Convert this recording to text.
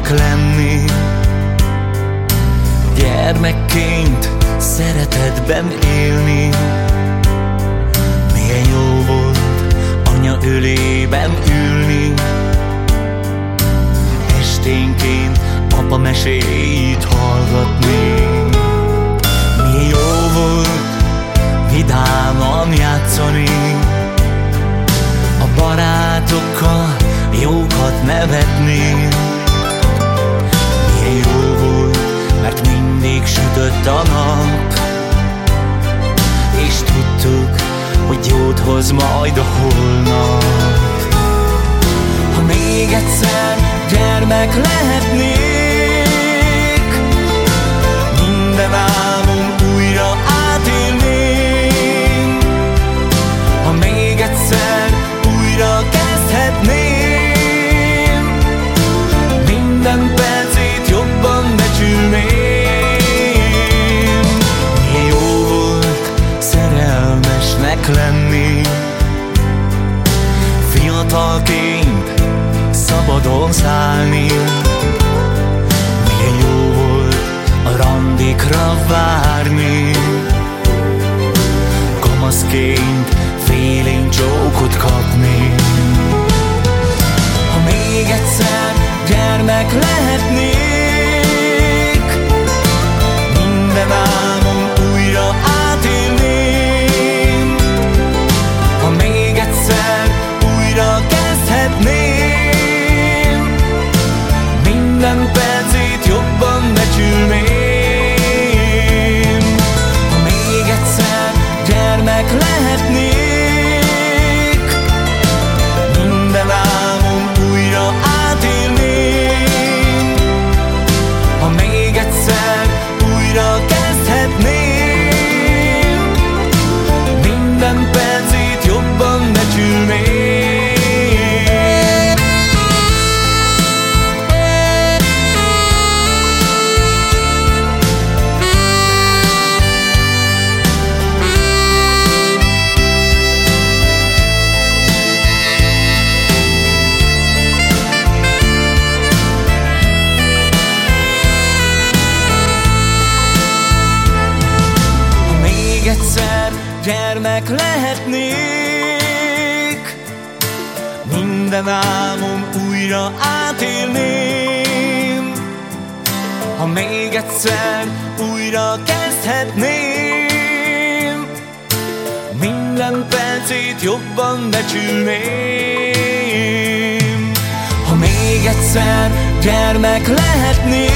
lenni. Gyermekként szeretetben élni. Milyen jó volt anya ölében ülni. Esténként apa meséit hallgatni hoz majd a holnap. Ha még egyszer gyermek lehetnék Fiatalként szabadon szállni. Milyen jó volt a randikra várni. Kamaszként félénk csókot kapni. Ha még egyszer gyermek lehetnék gyermek lehetnék. Minden álmom újra átélném. Ha még egyszer újra kezdhetném Minden percét jobban becsülném. Ha még egyszer gyermek lehetnék